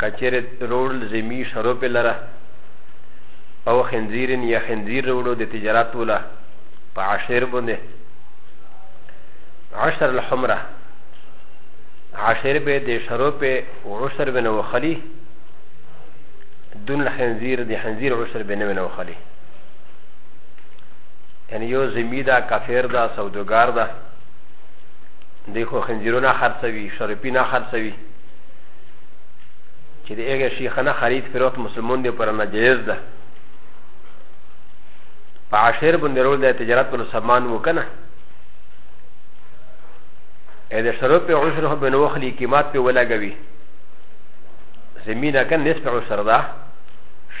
کچر رول زمي شروع په لره او خنزیر یا خنزیر رولو د تجارت ولا په عشر باندې عشر الحمره عشر به د شروع په عشر بنه وخلی دون الخنزیر د خنزیر عشر بنه بنه وخلی یعنی یو زمي دا کافر دا سوداګر دا دی خو خنزیرونه خرڅوي شرپی نه خرڅوي چې د هغه شي خنه خرید فروخت مسلمان دی پر نه جایز ده په عشر باندې رول د تجارت پر سامان وکنه ا د شرو په عشر هم بنو خلی قیمت په ولاګوي زمينه كان نسبة عشر ده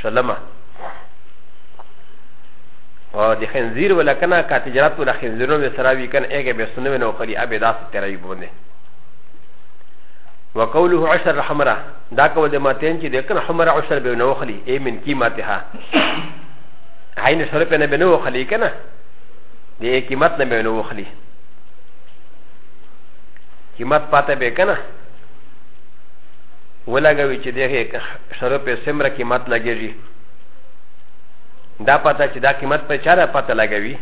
شلمه او د خنزیر ولا کنه کا تجارت ولا خنزیرو به سراوی کنه اګه به سنوي نو خلی ابه داس ترای بونه وقوله عشر حمره دا کول د ماتین چې د کن حمره عشر به نه وخلی ای من قیمتها عین شر په نه به نه وخلی کنه د قیمت نه به نه وخلی قیمت پاته به کنه ولګوي چې دغه شر په سمره قیمت لګیږي دا پاته چې دا قیمت په چاره پاته لګوي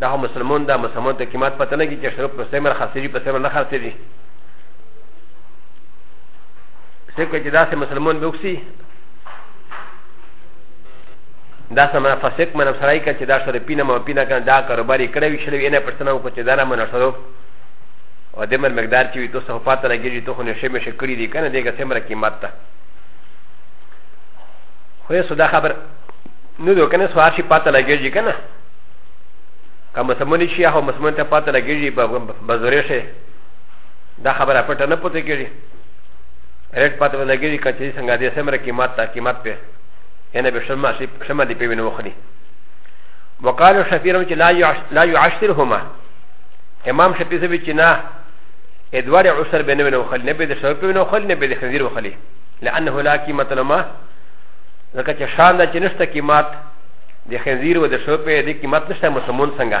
دا مسلمان دا مسلمان ته قیمت پاته لګي چې شر په سمره خاصري په سمره نه خاصري سکه چې داسې مسلمان به وکسي دا سم فسق من سره کې چې دا سره پینه مو پینه کنه دا کاروبار یې کړی شل وینه پښتنه کو چې دا نه من سره او د مر مقدار چې تو سه پات راګیږي تو خو نشه مشه کړی دی کنه دغه سمره قیمت ته خو یې صدا خبر نو دو کنه سوار شي پات راګیږي کنه که مسلمان شي هغه مسلمان ته پات راګیږي بزرې شي دا خبره پټه نه پته کېږي رټ پته نه لګېږي که چې څنګه دې سمره قیمت ته قیمت پې یعنې به شمه شي شمه دې پې وینه وخوري وقالو شفیرم چې لا یعشرهما امام شفیع زوی چې نه ادوار عسر بینه وینه وخوري نه به د شرپ وینه وخوري نه به د خنزیر وخوري لأنه لا قیمت لما ځکه چې شان ده چې نشته قیمت د خنزیر و د شرپ د قیمت نشته مسمون څنګه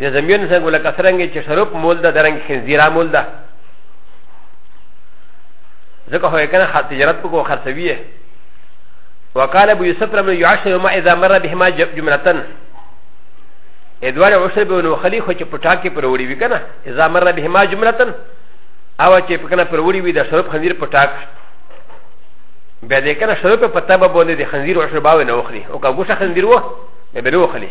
د زمین څنګه لکه څنګه چې شروب مول ده درنګ خنزیرا مول ده ځکه هو کنه خاطر تجارت کو خرڅوي وقال ابو يوسف لما يعشر ما اذا مر بهما جمله ادوار عشر بن خلي خو چې پټا کې پر وړي وي کنه اذا مر بهما جمله او چې په کنه پر وړي وي د شروب خنزیر پټاک بیا دې کنه شروب په تبه باندې د خنزیر عشر باوي نه وخلي او کا ګوشه خنزیر وو به نه وخلي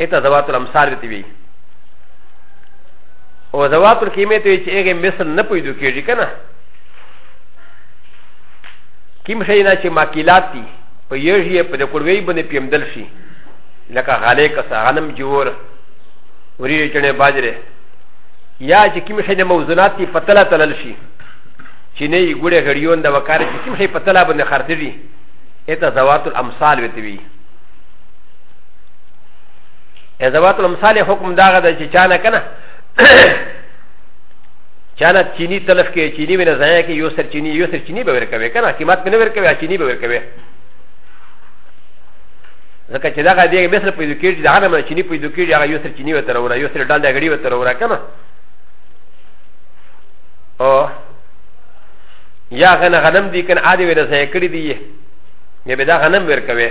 اته ذوات الامثال ته وی او ذوات القیمه ته چې هغه مثل نه پیدا کیږي کنه کیم شي نه چې ماکیلات دي په یوه په د کړوي باندې پیمدل شي لکه غالې کسا غنم جوور وری چنه باجره یا چې کیم شي نه موزونات دي فتلا تلل شي چې نه یې ګوره غړیون د وکړ چې کیم شي فتلا باندې خرڅ دي اته ذوات الامثال وتوي ا ذ و ا ت المثال حکم دا غدا چې چانه کنه چانه چینی تلف کې چینی ونه ځای کې یو سر چینی یو سر چینی به ورکوي کنه قیمت نه ورکوي چینی به ورکوي ځکه چې دا غدي مثل پیدا کیږي دا نه چینی پیدا کیږي هغه یو سر چینی وته راوړا یو سر ډال دا غړي وته راوړا کنه او یا غنه غنم دي کنه عادي ونه ځای کړی دی نه به دا غنم ورکوي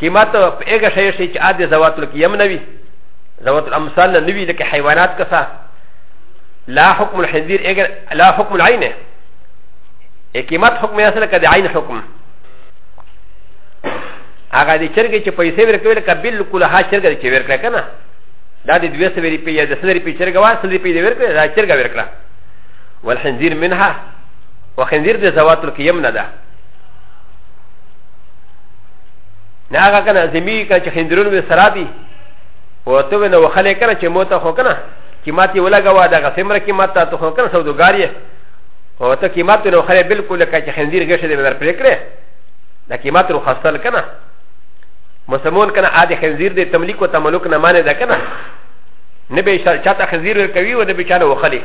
قیمت په هغه شی شي چې عاد زوات القیم نه وي زوات الامثال نه وي لکه حیوانات کسا لا حکم الحذیر اگر لا حکم العین قیمت حکم یې سره کده عین حکم هغه د چرګې چې پیسې ورکوي لکه بالکل ها چرګه چې ورکړه کنه دا د دوه سوي روپۍ یا د سل روپۍ چرګه وا سل روپۍ دې ورکړه دا چرګه ورکړه والخنزیر منها وخنزیر د زوات القیم نه ده نه هغه کنه زمي کا چې خندرون وي سرابي او ته ونه وخلې کنه چې موته خو کنه چې ماتي ولګوا دا غسمره کې ماته ته خو کنه سودګاری او ته کې ماته نو خلې بالکل کا چې خندیر غشه دې ور پرې کړې دا کې ماته رو خاصل کنه مسلمون کنه عادي خندیر دې تملیک او تملک نه معنی ده کنه نه به شر چاته خندیر ور کوي او نه به چانه وخلې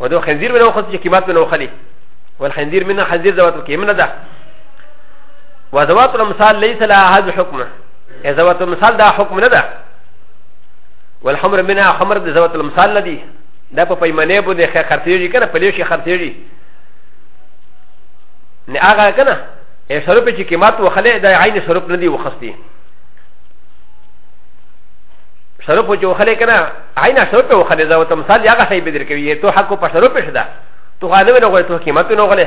و دو خنزير ولو خط جي كيمات ولو خلي والخنزير منها خنزير ذوات كيمنا ده وذوات المثال ليس لها هذا الحكم ذوات المثال دا حكم نه ده والحمر منها حمر د ذوات المثال نه دي دا په پیمانه باندې خرڅېږي کنه په لوشي خرڅېږي نه هغه کنه ا ي سروپ چې قیمت وخلې د عین سروپ نه دی وخستی سروپ چې وخلې کنه عین سروپ وخلې دا وته مثال هغه صحیح بدر کوي ته حق په سروپ شدا ته غانو نه غوړې ته قیمت نه غوړې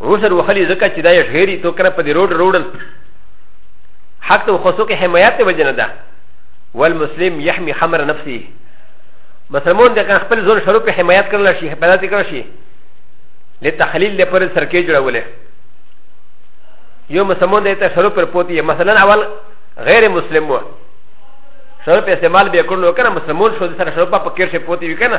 عذر وخلی زکه چې دا یې غیری تو کړه په دې روډ روډل حق ته خصو کې حمایت ته وجنه ده والمسلم يحمي خمر نفسه مسلمان د خپل ځون شروع په حمایت کړل شي پیدا کړل شي لتخلیل لپاره سرکې جوړولې یو مسلمان د ته شروع پر پوتی مثلا اول غیر مسلم و شروع په استعمال به کړلو کنه مسلمان شو د سره شروع په پکې شي پوتی وکنه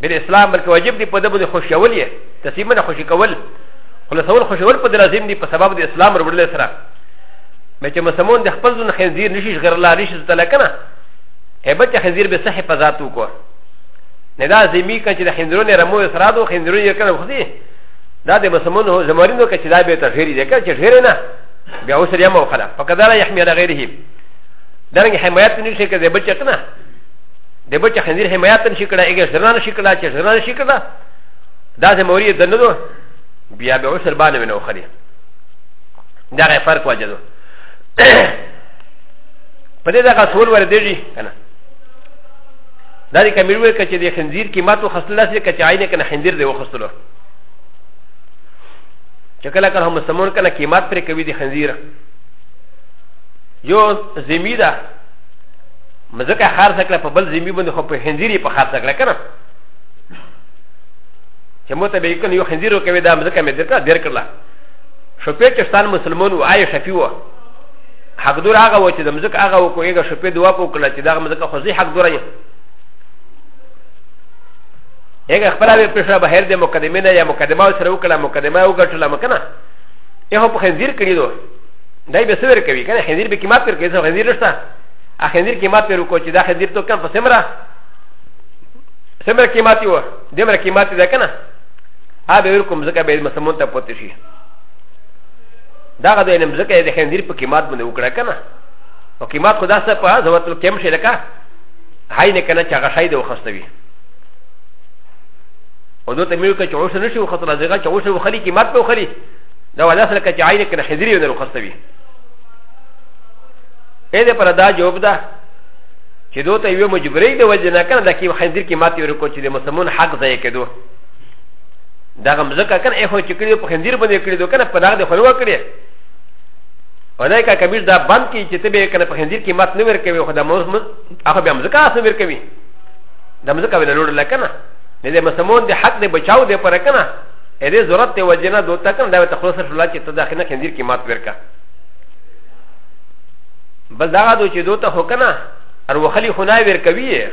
بل اسلام بلکې واجب دی په دې باندې خوشیول یې تسلیم نه خوشی کول خلاصول خوشیول په لازم دی په سبب د اسلام وروړل سره مې چې مسلمان د خپل ځون خنزیر نشي غیر لا نشي زتل کنه هبه چې خنزیر به صحیح په ذات وکړ نه دا زمي کچ د خنزیرونو رمو سره دو خنزیرونو یې کنه خو دې دا د مسلمانو زمارینو کچ دا به تغیری دی کچ غیر نه بیا اوس یې مو خلا فقدر یحمل غیره درنګ حمایت نشي کړي بچ کنه د بچ خنزیر حمایت نشي کړه اګه زرنا نشي کړه چې زرنا نشي کړه دا د موري د نه دو بیا به وسر باندې ونه خري دا غي فرق وجدو په دې دا غسول ور دیږي کنه دا د کمیل وې کچې د خنزیر قیمت او خصل لاسه کچې عینه کنه خنزیر دی وخصلو چې کله کله هم سمون کنه قیمت پر کوي د خنزیر یو زمیده مزکه خرڅ کړه په بل زمي باندې خو په خنزيري په خرڅ کړه کنه چې مو ته به کنه یو خنزيرو کوي دا مزکه مې درته ډیر کړل شپې چې ستان مسلمان و آی شفیع و حق دور هغه و چې د مزکه هغه و کویګه شپې دوا په کړه چې دا مزکه خو زی حق دور یې هغه خپل به پښه بهر د مقدمه نه یا مقدمه سره وکړه مقدمه وګټله مکنه یو په خنزیر کړی دو دای به سور کوي کنه خنزیر به قیمت ورکړي ځکه خنزیر نشته ا خندیر کې ماته رکو چې دا خندیر ته کم په سمره سمره کې ماته و دمره کې ماته ده کنه ا به ورکوم زکه به مسمون ته پوت شي دا غد علم زکه د خندیر په قیمت باندې وکړه کنه او قیمت خدا سره په ضرورت کم شي لکه هاي نه کنه چې هغه شای دی وخستوي او دوی ته مې وکړه چې اوس نه شي وختل ځکه چې اوس وخلي قیمت په وخلي دا ولا سره چې عین کنه خندیر نه وخستوي ا دې پر دا جواب ده چې دوی ته یو مجبورې دی وجه نه کنه د کی خندیر کی ماته ورکو چې د مسلمان حق ځای کېدو دا غم زکه کنه اخو چې کړي په خندیر باندې کړي دوی کنه په دغه د خلوا کړي ولای کا کبیر دا بند کی چې ته به کنه په خندیر کی مات نه ورکوي خو دا موږ هغه به مزکه اسه ورکوي دا مزکه ولا لور لکنه نه د مسلمان د حق د بچاو دی پر کنه ا دې ضرورت ته وجه نه دوی ته کنه دا ته خلاص شول چې ته داخنه خندیر کی مات ورکوي بل دا دو چې دوته هو کنه ار وخلی خنا ور کوي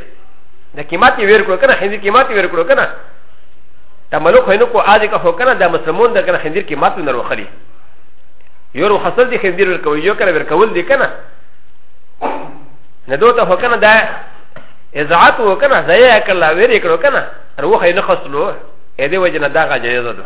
د قیمت یې ور کړو کنه هندي قیمت یې ور کړو کنه تملو خو نه کو اځه که هو کنه د مسلمون د کنه هندي قیمت نه وخلی یو خسل دي هندي ور کوي یو کنه ور کول دي کنه نه دوته هو کنه دا ازعات و کنه زیا کلا ور کړو کنه ار وخی نه خسلو اې دې وجنه دا غا جایز ده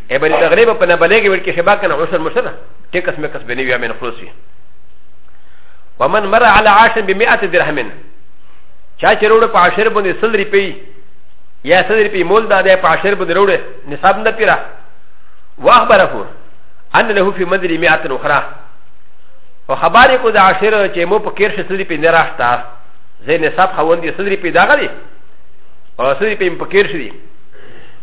ا بل تغلب په نبلګي ور کې شبا کنه عشر مشره ټیکس مکس بنی ویا من خلوصي ومن مر على عاشر ب 100 درهم چا چې روړ په عشر باندې سل روپی یا سل روپی مول دا ده په عشر باندې روړ نصاب نه پیرا واخبره ان له في مدري 100 اخرى او خبرې کو د عشر چې مو په کیر شې سل روپی نه راښتا زه نصاب خوندې سل روپی دا غلي او سل روپی په کیر شې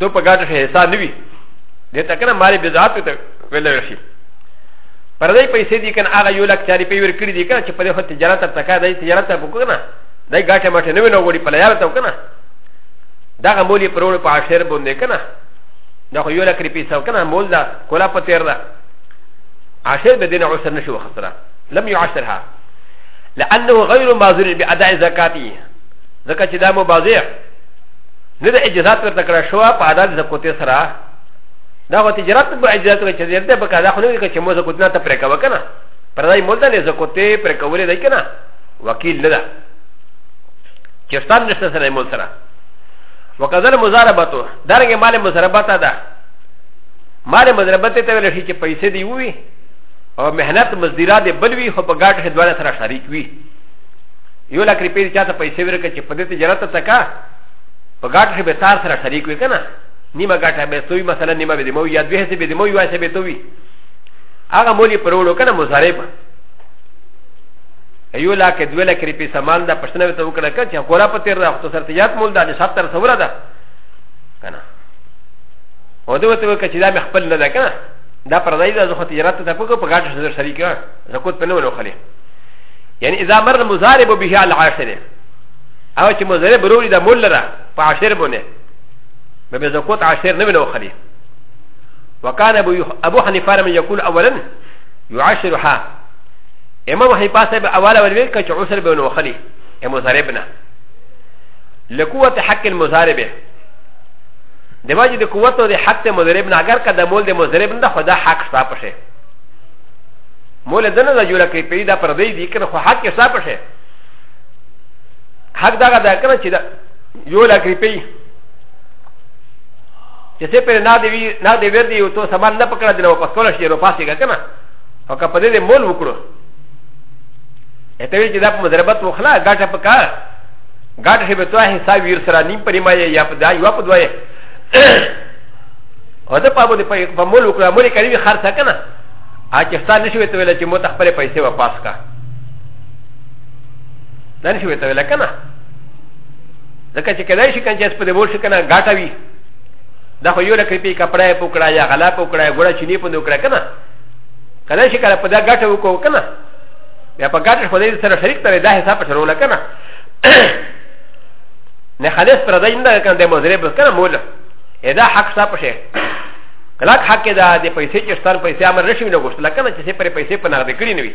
دو په ګاټه شي حساب نه وي د تکنه مال بذات ته ویل شي پر دې پیسې دي کنه هغه یو لک چاري پیور کړی دي کنه چې په دې خو تجارت ته تکا دی تجارت ته وکړه دای ګاټه ماټه نه وینو وړي په لار ته وکنه دا غمولي پرول په عشر باندې کنه دا خو یو لک ری پیسې وکنه مول دا کولا په تیر دا عشر بدین عسر نشو خسره لم يعشرها لانه غير مازور باداء زکاتی زکات چې دا مبازر نه د اجازات ورته کړه شو په ادا د زکوتې سره دا خو تجارت په اجازات کې چې دې په کاله خو نه وي چې مو زکوت نه ته پرې کاوه کنه پر دای مولته نه زکوتې پرې کولې دی کنه وکیل نه ده چې ستان نشته سره مول سره وکذل مزاربته درګه مال مزاربته ده مال مزاربته ته ویل شي چې پیسې دی وي او مهنت مزدیرا دی بل وي خو په ګاټ هدواله سره شریک وي یو لک ریپیر چاته پیسې ورکړي چې په دې تجارت ته کا په ګاټ کې به تار سره شریک وي کنه نیمه ګاټه به توي مثلا نیمه به دیمو یا دوه سه به دیمو یا سه به توي هغه مولي پرولو کنه مزارب ایو لا کې دوه لکه ریپی سامان دا پښتنه ته وکړه کچ کورا په تیر راخته سره تجارت مول دا نشاب تر سوره ده کنه او دوی ته وکړه چې دا مې خپل نه ده کنه دا پر ځای ده زه خو تجارت ته پکو په ګاټ سره شریک یم زکوت په نه ولو خلی یعنی اذا مر مزارب به على عاشره او چې مزرې بروري د مول لره په عشر باندې به به زکوت عشر نه ونو خلی وکانه ابو حنیفه رحمه یقول اولا يعشرها امام حنیفه صاحب اوله ولوي کچ عشر به ونو خلی امو زربنا لقوت حق المزاربه د واجب د قوت او د حق د مضرب نه اگر که د مول د مضرب نه خدا حق ستا پشه مول دنه د جوړه کوي پیدا پر دی دي کنه خو حق ستا پشه حق دغه دا کنه چې دا یو لا کریپی چې څه پر نه دی نه دی ور دی او ته سامان نه پکړه دی نو پس کول شي نو پاسې کنه او که په دې مول وکړو اته وی چې دا په مضربت وخلا ګاټه پکا ګاټه هی به توه حساب ویر سره نیم پرې ما یا په دای واپ دوی او دا په دې په مول وکړه مولې کړی خرڅ کنه ا چې ستاسو نشوي ته ویل چې مو تخپل پیسې واپس کا دا نشي ویته ویل کنه ځکه چې کدای شي کنه چې په دې ورشي کنه غاټه وي دا خو یو لکه پی کپڑا یې پوکړا یا غلا پوکړا یا ګوړه چینی پوندو کړه کنه کله شي کله په دا ګټه وکاو کنه بیا په ګټه خو دې سره شریک ترې دا حساب سره ولا کنه نه خالص پر دای نه کنه د مزرې بس کنه مول ادا حق صاحب شه کله حق دا د پیسې چې ستان پیسې امر رشي نه غوښتل کنه چې پر پیسې په نغد کړی نه وي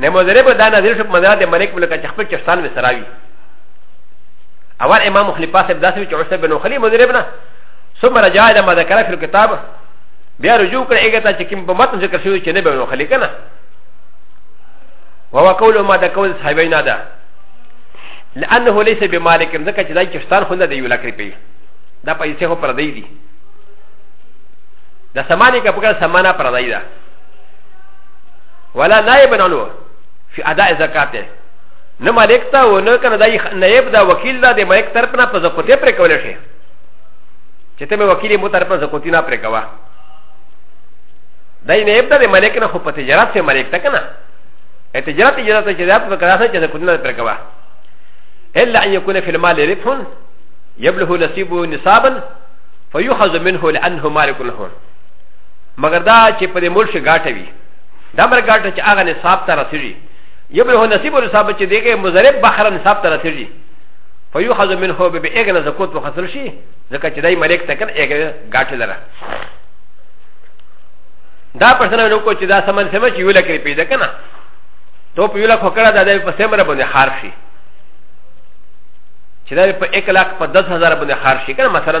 نه مزره به دا نظر شپ مزره د ملک ملک چې خپل چشتان به سراوي اول امام خلیفہ صاحب داسې چې عثمان بن خلی مزره بنا ثم رجع الى ما ذكر في الكتاب بیا رجوع کړ هغه ته چې کوم په متن ذکر شوی چې نه به نو خلی کنه وهو قول ما د قول صاحبینا ده لانه ليس بمالک ځکه چې دا چشتان خو نه دی ولا کړی پی دا پیسې هو پر دی دي د سمانه کې په کار سمانه پر دی ده ولا نائبا عنه في اداء زکاته نه مالک ته و نه کنه دا نائب دا وکیل دا د مالک طرف نه په زکوتی پر کول شي چې ته مې وکیل مو طرف نه زکوتی نه پر کوا دا نائب دا د مالک نه خو په تجارت سره مالک ته کنه تجارت اجازه ته چې دا په کړه سره چې زکوتی نه پر کوا الا ان يكون في المال ربح يبلغ نصيبه نصابا فيؤخذ منه لانه مالك له مگر دا چې په دې ملک غاټوي دا مرګاټ چې هغه نصاب ته رسېږي یو بل هو نصیب او نصاب چې دیګه مزرب بخر نصاب ته رسېږي فیوخذ منه به به اګنه زکوت په خسر شي ځکه چې دای ملک ته کنه اګه ګاټ لره دا پښتنه نو کو چې دا سمن سم چې یو لکه پیدا کنه تو په یو لکه کړه دا د په سمره باندې خار شي چې دا په 1 لک په 10000 باندې خار شي کنه مثلا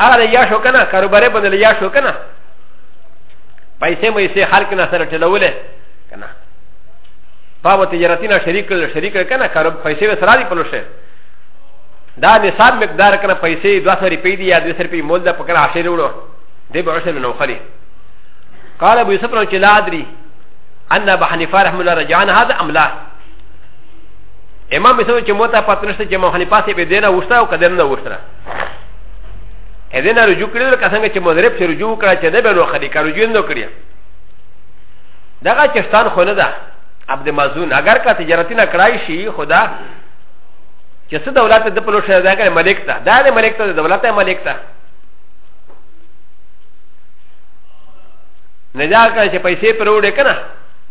هغه د یاشو که نه کاروبارې باندې له یاشو که نه پیسې میسې خلک نه سره ټلولې که نه پاو تجارتي نه شریک کړل شریک کړل که نه کاروب پیسې به سره دي پلو شي دا نصاب مقدار که نه پیسې دوه سوه روپۍ دي یا دوه سوه روپۍ مول ده په که نه عشرې وړو دی به عشر نه خلی قال ابو يوسف رحمه الله ان ابا حنيفه رحمه الله رجعان هذا ام لا امام مثلا چې موتا پات نشته چې مو حنیفه سي به دینه وښته او کدن نه وښته ا دې نه رجوع کړل که څنګه چې مدرب سره رجوع کړه چې نه به نو خلی کارو جون نو کړی دغه چشتان خو نه ده عبد مازون اگر کا تجارت نه کړای شي خدا چې څه دولت د پلو شه دا کړي ملک ته دا نه ملک ته د دولت ته ملک ته نه دا کړي چې پیسې پر وړه کنه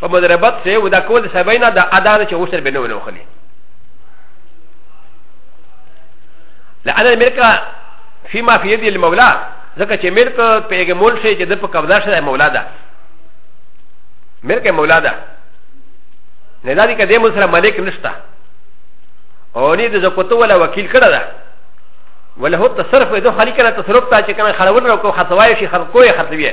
په مدربت سه ودا کول سبینا د ادا نه چې وسر به نه ونه خلی لأن الملك فيما في يد المولى ځکه چې ملک پیګه مول شي چې د په قبضه شي مولا ده ملک مولا ده نه دا دي کده مو سره ملک نشته او نه د زکوتو ولا وکیل کړه ده ولا هو تصرف دو خالق نه تصرف تا چې کنه خړول راکو خطوای شي خرقوي خطوي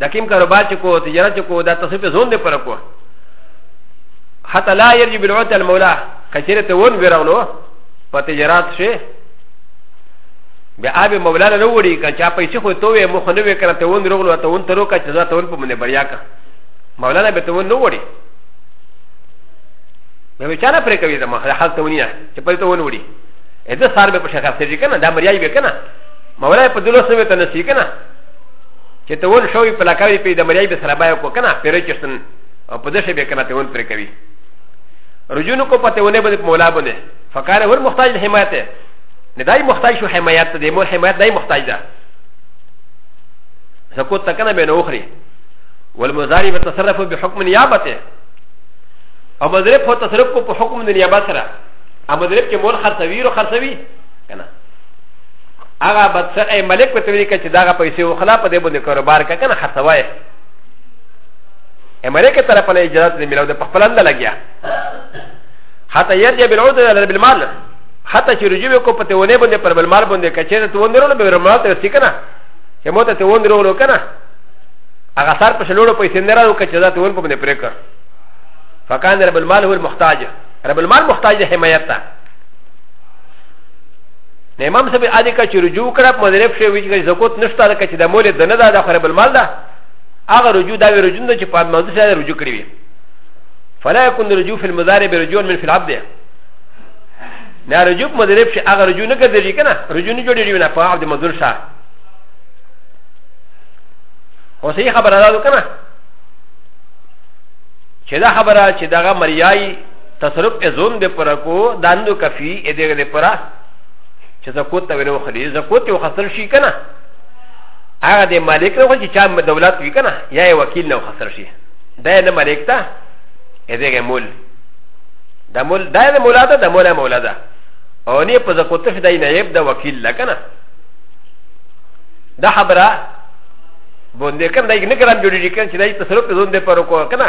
دا کوم کاروبار چې کو تجارت چې کو دا تاسو په ځون دې پر کو حتی لا يرجي بالعوت المولاه کچره ته ون ویراونو په تجارت شي بیا به مولا نه وړي که چا پیسې خو ته وې مخ نه وې کړه ته ون رغلو ته ون ترو که چې ځا ته ون په منې بریا کا مولا نه به ته ون نه وړي نو به چا نه پرې کوي زما حال ته ونیه چې په ته ون وړي اې دا سار به په شخص سره کنه دا مریا به کنه مولا په دلو سمې ته نسی کنه چې ته ول شوی په لکاوی په د مریای به سره بای کو کنه پیرې چشتن او په دشه به کنه ته ون پر کوي رجونو کو پته ونه به مولا بنه فقال هو محتاج حمایت نه دای محتاج شو حمایت دې مو حمایت دای محتاج ده سکوت تکنه به نو خري والمزاري بتصرف بحكم نيابته او مزرب هو تصرف کو په حکم د نیابت سره ا مزرب کې مول خرڅوي رو خرڅوي کنه هغه بادشاہ ای ملک په توری کې چې داغه پیسې وخلا په دې باندې کاروبار کا کنه خرڅوای امریکا طرف نه اجازه نه ملو د خپلند لګیا حتی یرجع بالعود علی بالمال حتی چې رجوع کو په تیونه باندې پر بالمال باندې کچې ته وندرو نه به مال ته سکنه چې مو ته وندرو ورو کنه هغه سر په شلوړو پیسې نه راو کچې ذات ون په باندې پرې کړ فکان رب المال هو المحتاج رب المال محتاج حمایت ته نه امام صاحب ادي کا چې رجوع کړه په مدرب شي ویچ کې زکوت نشته دا چې د مولې د نه دا د خراب المال ده هغه رجوع دا وی رجوع نه چې په مازه سره رجوع کړی وي فلا يكون رجوع في المضارب رجوع من في العبد نه رجوع مدرب شي هغه رجوع نه کوي کنه رجوع نه جوړي نه په عبد مدور شاه او صحیح خبره ده کنه چې دا خبره چې دغه مریای تصرف ازون د پر کو داندو کفی ا دغه د پر چې زکوت ته ورو خلی زکوت یو خسر شي کنه هغه د مالک نه چې چا دولت وی کنه یا وکیل نه خسر شي دا نه مالک ته ا دغه مول دا مول دا د مولا ده د مولا مولا ده او نه په زکوت ته دای نه یب د وکیل لکنه دا خبره بونده کنه دای نه کرام جوړی کنه چې دای تصرف ازون د پر کو کنه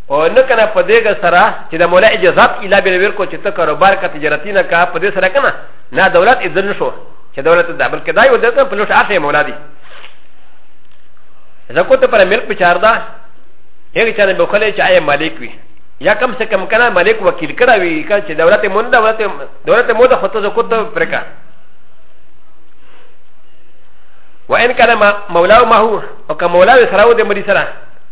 او نه کنه په دې سره چې د مولا اجازه اله به ور کو چې ته کاروبار کا تجارتي نه کا په دې سره کنه نه دولت اذن نشو چې دولت دا بلکې دا یو دغه په لوټ اخی مولا دی زکو ته پر ملک بچار دا هغه چانه به خلې چې آی مالک وي یا کم سے کم کنه مالک وکیل کړه وی کنه چې دولت مون دولت دولت مو د خطه زکو ته پرکا وان کان مولا ما هو او که مولا سره و د مری سره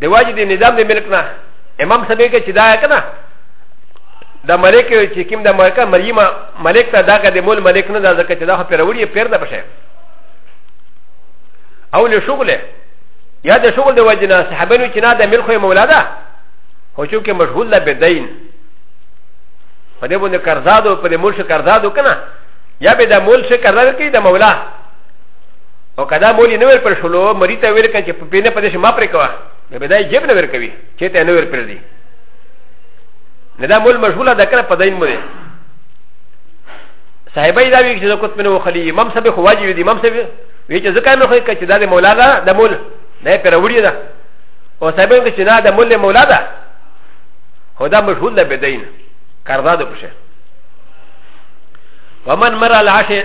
د واجب د نظام د ملک نه امام سبه کې چې دا کنه د ملک چې کوم د ملک مریما ملک ته دا که د مول ملک نه دا ځکه چې دا خو پیروړي پیر ده بشه او له شغله یا د شغل د وجنه صحابینو چې نه د ملک مولا ده خو چې کې مشغول ده بدین په دې باندې قرضادو په دې مول شي قرضادو کنه یا به د مول شي قرض کوي د مولا او کدا مولی نور پر شلو مری ته ویل کچ په پینه پدې ما پر کوا نه به دای جیب نه ور کوي چې ته نور پر دی نه دا مول مشغوله ده کنه پداین مو صاحبای دا وی چې زه کوت منو خلی امام صاحب خو واجب دی امام صاحب وی چې زکه نه خو کچ دا د مولا دا د مول نه پر وړي دا او صاحب یې چې نه د مول مولا دا هو دا مشغول ده بدین کاردا ده پشه ومن مر العشر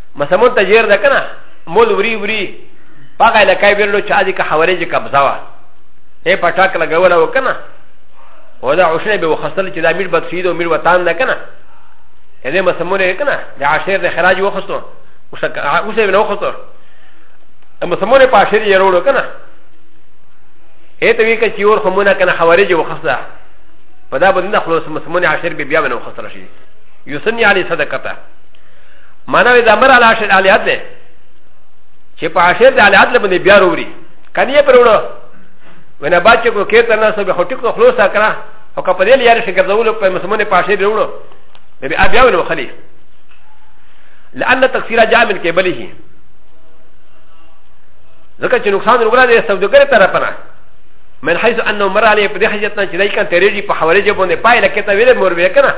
مسمون ته جیر ده که نه مول وری وری په هغه علاقه ویلو چې ادي که حوالې چې قبضه وه یې په ټاک لګوله و که نه و دا عشره به وخستل چې دا میر بدسید او میر وطن ده که نه یې دې مسمون یې که نه د عشر د خراج وخستو اوس یې به نه وخستو مسمون په عشر یې وروړو که نه هي ته وی که چې ور خمونه کنه خوارج وخصه په دا باندې خلاص مسمون عشر بیا به نو خسر شي یوسنی علی صدقته مانوي دمر على عشر الهات ده چې په عشر د الهات لبني بیا وروړي کني پر وړو ونه با چې کو کېته نه سو به خټي کو خلاص کړه او کپه دې لري چې ګرځول په مسمونه په عشر وروړو به بیا بیا ونه خلی لأن تكسير جاء من قبله ځکه چې نقصان وګړه د سودګر طرف نه من حيث انه مر عليه په دې حاجت نه چې دای کان تیرېږي په حواله جبونه پای لکه ته ویلې مور وې کنه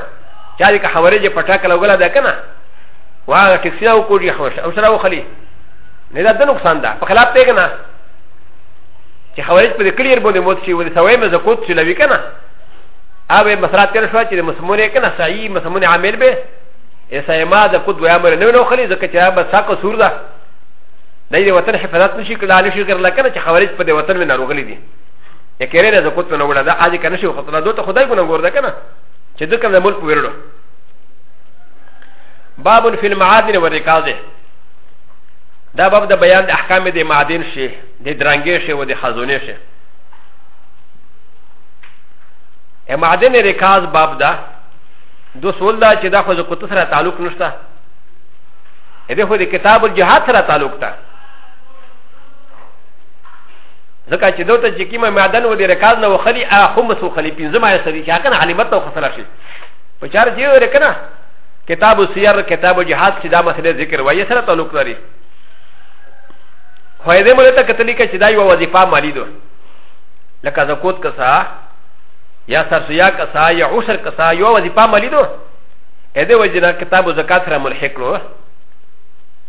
چا دې که خبرې چې پټا کله وګلا ده کنه واه ټکسي او کوډي خبره او سره وخلي نه دا د نقصان ده په خلاف ته کنه چې خبرې په کلیر باندې موت شي ولې سوي مزه کوت چې لوي کنه اوبه مسله تیر شو چې مسمونه کنه صحیح مسمونه عامل به اسایما د قد ویا مر نه نو خلی ځکه چې به ساقه سور ده نه دی وطن حفاظت نشي کړل شي کړل کنه چې خبرې په دې وطن مې ناروغلي دي یې کېره نه زکوت نه وړه دا اځي کنه شي خطر دوه ته خدای ګنه ګور ده کنه چې د کوم ملک ورلو باب فی المعادن والرکاز دا باب د بیان د احکام د معادن شي د درنګې شي او د خزونه شي ا معادن رکاز باب دا دو سول دا چې دا خو د کوت سره تعلق نشته ا دې خو د کتاب الجهاد سره تعلق ده ځکه چې دوته چې کیمه معدن و دې رکاز نه وخلی ا خمس وخلی پنځه ما سړي چې کنه حلیمت ته خسر شي په چار چې ور کنه کتاب سیر کتاب جهاد چې دا مسله ذکر وایي سره تعلق لري خو دې مله ته کتلی کې چې دا یو وظیفه مالی ده لکه زکوت کسا یا سرسیا کسا یا عشر کسا یو وظیفه مالی ده اې دې وجنه کتاب زکات سره ملحق نو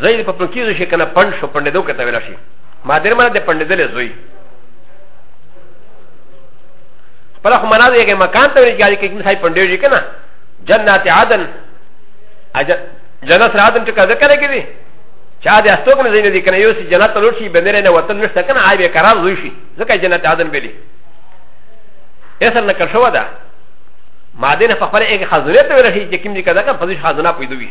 زوی د په پکیزو شي کنه پند شو پندېدو کې ته ویل شي مادر معنی د پندېدلې زوی خپل خو معنا دی کې مکان ته ویل کېږي چې صاحب پندېږي کنه جنات عدن جنت عدن چې کده کړه کېږي چا دې استوک نه زین دي کنه یو سي جنت لور شي بندره نه وطن نشته کنه آی به قرار زوی شي ځکه جنت عدن بلی اصل نه کښو ده مادر په خپل کې خزانه ته ویل شي چې کوم دې کده کنه په دې خزانه پیدا وي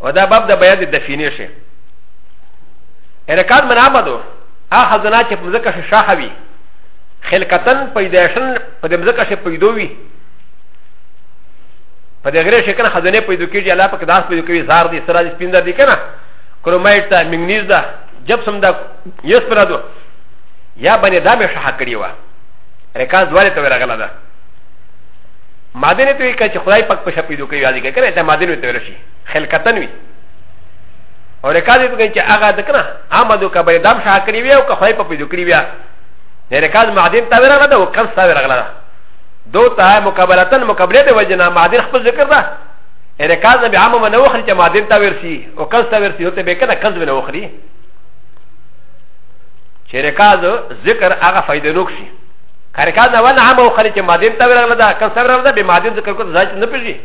و دا باب د بیان د دفینې شي ارکان منابدو هغه خزانه چې په ځکه شي شاخه وي خلقتن پیدایشن په دې ځکه شي پیدو وي په دې غیر شکل خزانه پیدا کیږي الله په کداس پیدا کوي زار دي سراج سپیندر دي کنه کرومایټ ته منګنیز ده جپسم ده یس پر دو یا باندې دا به شاخه کړی و رکاز دواره ته ورغله ده مادنه ته وی کچ خدای پاک په شپې دوی کوي یاد کړي کنه ته مادنه ته ورشي خلکتن وي او رکا دې پکې چې هغه د کنه آمدو کا به دام شاه کړی وي او که خوای په پیدو کړی وي نه رکا معدن تا ورغله ده او کم سا ورغله ده دو تا مقابلتن مقابله به وجنا معدن خپل ذکر ده رکا نه به عامه نه وخري چې معدن تا ورسی او کم سا ورسی هته به کنه کم نه وخري چې رکا ذکر هغه فائدې نوک شي کارکا نه ونه عامه وخري چې معدن تا ورغله ده کم سا ورغله ده به معدن ذکر کو ځای نه پیږي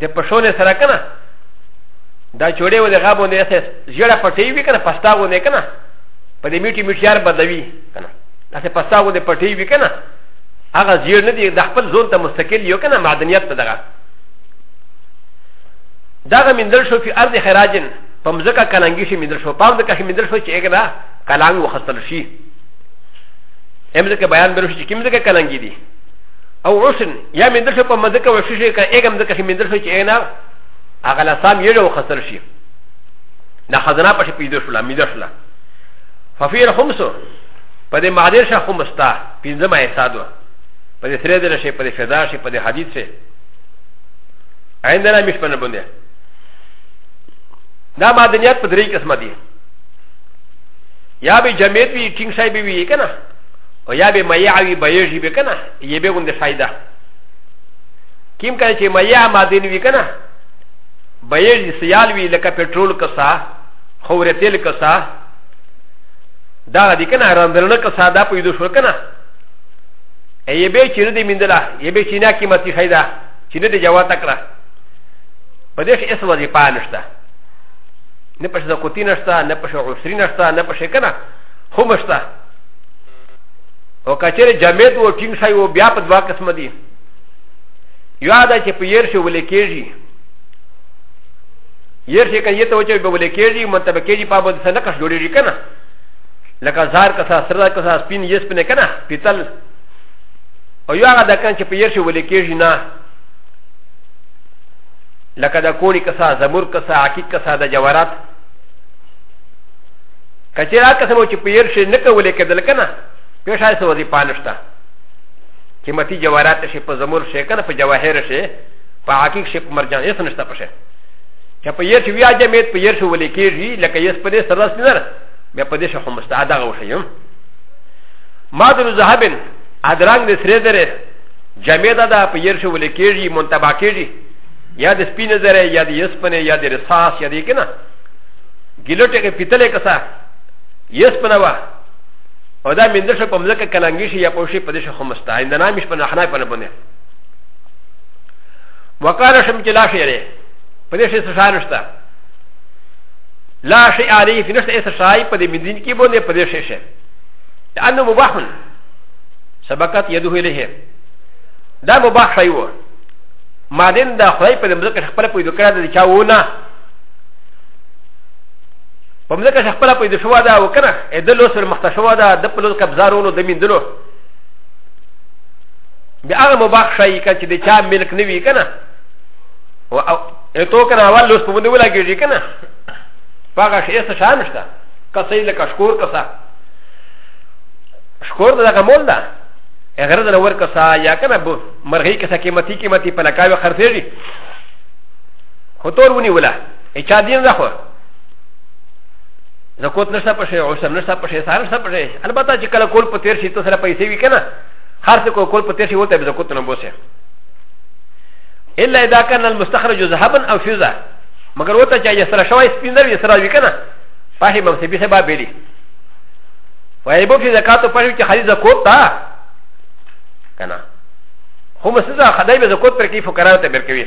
د پښونه سره کنه دا جوړې و د غابو نه اساس جوړه پټي وی کنه پستا و نه کنه په دې میټي میټیار بدلوي کنه اسه پستا و د پټي وی کنه هغه زیر نه دی د خپل ځون ته مستقل یو کنه معدنیت ته دغه دغه مندل شو په ارض خراجن په مزکه کلنګي شي مندل شو پام د کښې مندل شو چې اګدا کلنګ وخستل شي امزکه بیان برو شي چې کیمزکه کلنګي دي او غسن یا من دلته په مزه کې وشي شي که اګم دغه من دلته چې نه هغه لسام یې له خسر شي دا خزانه پښې پیدا شو لا میدا شو ففیر خمس په دې معادل شه خمس تا پنځه ما حساب په دې سره دل شي په دې فدا شي په دې حدیث شي عندنا مش پنه باندې دا معدنیات په درې قسم دي یا به جمعیت وي ټینګ شای به وي کنه او یا به میا وی به یجی به کنه یې به غوند شایده کیم کله چې میا مادین وی کنه به یجی سیال وی لکه پټرول کسا خوره تیل کسا دا دې کنه راندرنه کسا دا پیدا شو کنه یې به چې نه دی مندلا یې به چې نه قیمتي شایده چې نه دی جواب تکړه په دې کې اسمه دی پانشته نه پښه کوتی نشته نه پښه غسری نشته نه پښه کنه خو مشته او کچره جامد او ټینګ شای او بیا په دوا قسم دي یا دا چې په ير شو ولې کېږي ير شي کنه ته وچې به ولې کېږي منتبه کېږي په باندې سره کښ جوړېږي کنه لکه زار کسا سره کسا سپین یس پنه کنه پیتل او یا هغه د کان چې په ير شو ولې کېږي نه لکه د کوړي کسا زمور کسا عقیق کسا د جوارات که چېرې هغه کسان چې په ير شي نه کولې کېدل که نه بیا شاید څه وظیفه نشته قیمتي جواهرات شي په زمور شي که نه په جواهر شي په حقیق شي په مرجان هېڅ نشته په شي چې په ير شي بیا جمعیت په ير شي ولې کېږي لکه یې په دې سره رس نه بیا په دې شي خو مستعد هغه وشي مادر ذهبن ادرنګ د سرې درې جمعیت ده په ير شي ولې کېږي منتبع کېږي یا د سپینې زره یا د یسپنې یا د رساس یا د کنه ګلټه کې پیتلې کسا یس پنوا او دا من دشه په ملک کلنګی شي یا په شي په دشه خمستا اند نه مش په نه حنا په نه بنه وقال شم کې لا شي لري په دشه څه شان شته لا شي علی فی نشته اس شای په دې مدین کې بونه په دشه شه لانه مباح سبقت يده الیه دا مباح شی وو ما دین دا خدای په دې ملک خپل پیدا کړی دا چاونه په موږ کې خپل پیدا شو دا وکنه اې د لوس پر مخته شو دا د په لوس کبزارونو د میندلو بیا هغه مباح شي کله چې د چا ملک نه وی کنه او ته کنه اول لوس په موږ ولاګیږي کنه پاګه شي څه شان نشته کسې لکه شکور کسا شکور دا کومول ده غره د ور کسا یا کنه مرغی کسا قیمتي قیمتي په لکاوي خرڅېږي خو تور ونیوله ای چا دین ده خو زکوت نشته پشه عشر نشته پشه سهار نشته پشه البته چې کله کول په تیر شي تو سره پیسې وي که نه هر څه کول په تیر شي ورته به زکوت نه بوسه الا اذا كان المستخرج ذهبا او فضه مګر ورته چې یې سره شوی سپین زر یې سره وي که نه پاهي ممسبي صاحب بیلی وایبو فی زکات په چې خالي زکوت تا که نه خو مسزه خدای به زکوت پر کې فقراو ته برکوي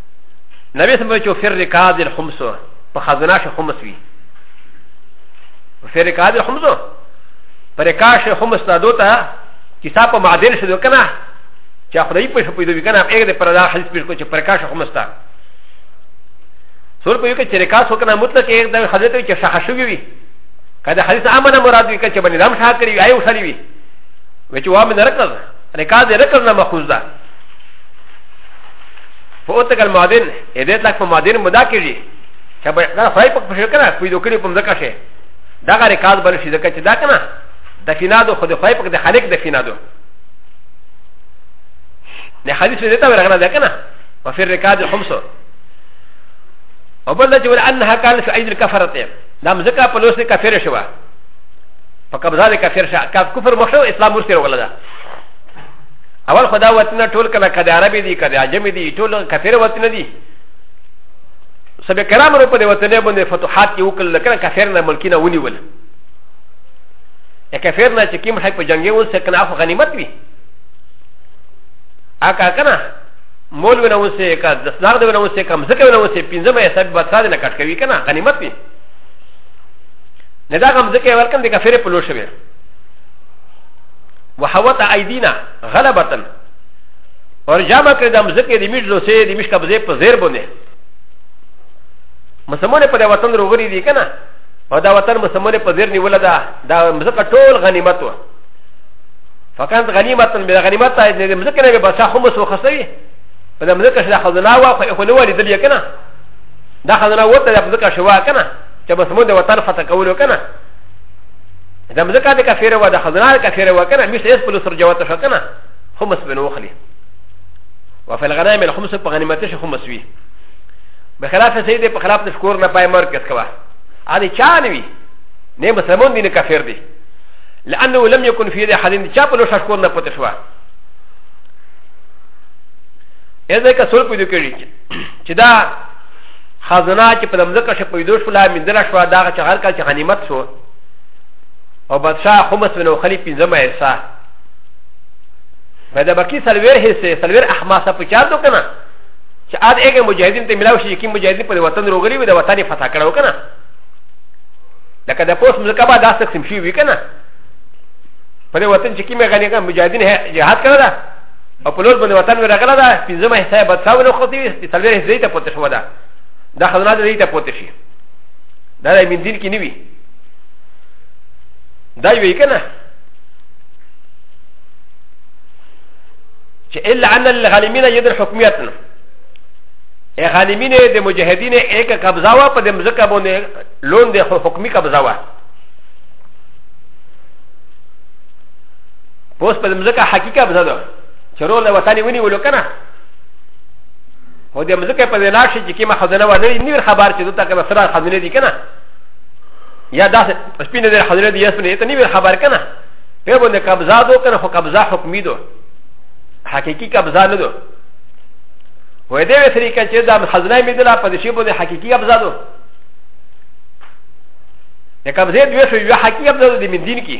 نبي سمو چې فر رکاز الخمس په خزانه شي خمس وي فر رکاز الخمس پر رکاش خمس نه دوته چې تا په معادل شې کنه چې خدای په شپې دوی کنه هغه د پردا حل پیش کو چې پر رکاش خمس تا سور په یو کې چې رکاس وکنه مطلق یې د حضرت چې شخه شوی وي کله حدیث امنه مراد وي چې باندې دم شاه کړی ایو شری وي و چې وامه رکز رکاز رکز نه مخوز ده په اوته کل مادن ا دې تلک په مادن مدا کېږي چې به دا خدای په پښه کنه په دوکړي په مزکه شي دا غره کاز بل شي ځکه چې دا کنه د فینادو خو د خدای په د خالق د فینادو نه حدیث دې ته ورغله ده کنه په فر رکاد خمسو او بل چې ول انها کان فی عید الکفرته دا مزکه په لوسه کافر شوه په قبضه د کافر شاه کاف کفر مخشو اسلام ورسره ولا ده اول خدا وطن ټول کنه کده عربي دي کده عجمي دي ټول کفر وطن دي سبه کرام رو په دې وطن باندې فتوحات یو کله کنه کفر نه ملکینه ونیول ا کفر نه چې کیم حق په جنگي اوس کنه اخو غنیمت وي اکا کنه مول ونه اوس کا دسنار دی ونه اوس کم زکه ونه اوس پنځمه حساب به ساده نه کټ کوي کنه غنیمت وي نه دا کم زکه ورکم د کفر په لور شوی وحوت ايدينا غلبه اور جامع کړ د مزکه د میډ لوسه د مش قبضه په زیر باندې مسلمان په د وطن روغري دي کنه او دا وطن مسلمان په زیر نیول ده دا مزکه ټول غنیمت و فکانت غنیمت به غنیمت ته د مزکه نه به بسا هم سو خسوي په د مزکه شله خزنا وا خو خو لوري دلی کنه دا خزنا وته د مزکه شوا کنه چې مسلمان د وطن فتح کولو کنه د مزکا د کفیر و د خزنا د کفیر و کنه مش اس پلو سر جوات شو کنه خمس بنو خلی و فی الغنائم الخمس په غنیمت شه خمس وی بخلاف سید په خلاف د شکور نه پای مر کس کوا ا دې چا نه وی نه مسلمان دی نه کفیر دی لانه لم یکن فی ذی حدین چا پلو شکور نه پته شو اذا که سول پیدا کړی چې دا خزنه چې په دمځکه شو پیدا شو لا مندله شو دا هغه چې هر کال چې غنیمت شو او بادشاه خمس ونه خلی پنځمه حصه په دا باقي سلویر حصه سلویر احماسه په چار دو کنه چې اد هغه مجاهدین ته ملاو شي چې مجاهدین په وطن روغلی وي د وطن فتح کړو کنه لکه د پوس ملکه به داس تقسیم شي وي کنه په دې وطن چې کیمه غنی کنه مجاهدین جهاد کړل او په لور باندې وطن مې راغله ده پنځمه حصه به څاو نه خوتي وي چې څلور حصه ته پوتې شو ده دا خزانه دې ته پوتې شي دا د مين دین کې نه وي دا یو یې کنه چې الا ان الغالمین یدر حکمیت نه ای غالمین د مجاهدین یک قبضه وا په دې مزکه باندې لون د حکمی قبضه وا اوس په مزکه حقیقت بزا ده چې رول وطني ونی ولو کنه او د مزکه په ویلا شي چې کیما خزانه و نه نیر خبر چې دته کنه سره خزانه دي کنه یا دا سپینه د خزانه دي یس نه ته نیر خبر کنه په باندې قبضه دو کنه خو قبضه حکمی دو حقیقی قبضه نه دو و دې وې سری کچې دا خزانه مې دلا په دې شی باندې حقیقی قبضه دو د قبضه دوی شو یو حقیقی قبضه د مدین کې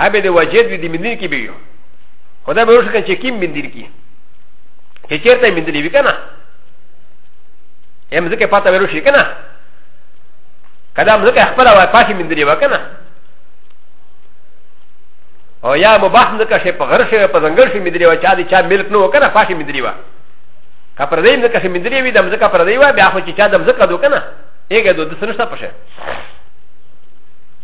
ابه د وجد وی د مندیر کی بیو خدا به وشکن چې کیم مندیر کی چې چیرته مندیر وی کنه ام ځکه پاته ورو شي کنه کدا م ځکه خپل وای پاکي مندیر وی کنه او یا مباح نه که شي په غر شي په ځنګل شي مندیر وی چا دي چا ملک نو کنه پاکي مندیر وی که پر دې نه که شي مندیر وی د م ځکه پر دې وای بیا خو چې چا د م ځکه دو کنه ایګه دو د سنشتہ پشه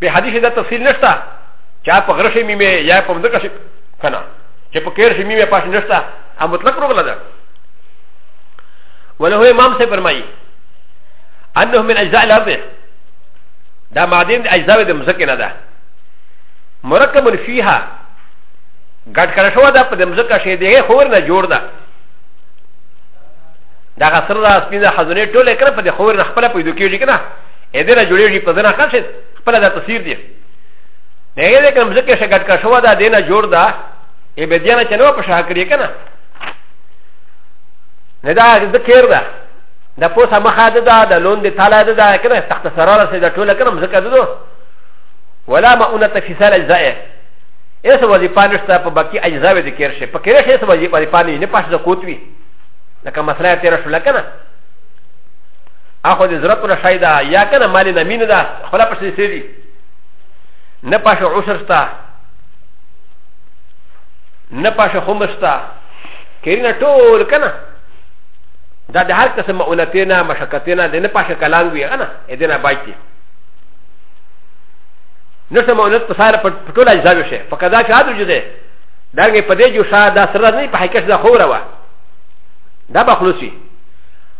به حدیث دا تفصیل نشته چا په غره شي میمه یا په مدکه شي کنه چې په کیر شي میمه پاش نشته ا مطلق روغله ده وله امام سے فرمایي انه من اجزاء الارض دا معدن اجزاء د مزکه نه ده مرکب فيها ګډ کړه شو دا په مزکه شي دی خور نه جوړ ده دا غسر را سپینه خزونه ټوله کړ په خور نه خپل پیدا کیږي کنه ا د ر ا جوړېږي په ځنه خاصه خپل د تفسیر دی نه یې د کوم ځکه شګټ کا شو دا دینه جوړ دا ای به دیانه چنو په شاه کړی کنه نه دا ذکر ده د پوسه مخه ده دا د لون د تاله ده دا کنه تخت سراره سي د ټوله کنه مزکه ده ولا ما اون تفصيل اجزاء اس وظیفه نشته په باقي اجزاء د کېر شي په کېر شي اس وظیفه نه پښه کوتوي لکه مسله تیر شو لکنه اخو د زرت نه شای دا یا کنه مال نه مين دا خلا پسې سړي نه پاشه عشر ستا نه پاشه خمس ستا کینه ټول کنه دا د هر قسم مؤنتینا مشکتینا د نه پاشه کلام وی کنه ادنا باجی نو سم مؤنت په ساره په ټول اجزا وشه فقط دا شاده جده دا نه پدې جو شاده سره نه په حقیقت دا خوره وا دا بخلوصي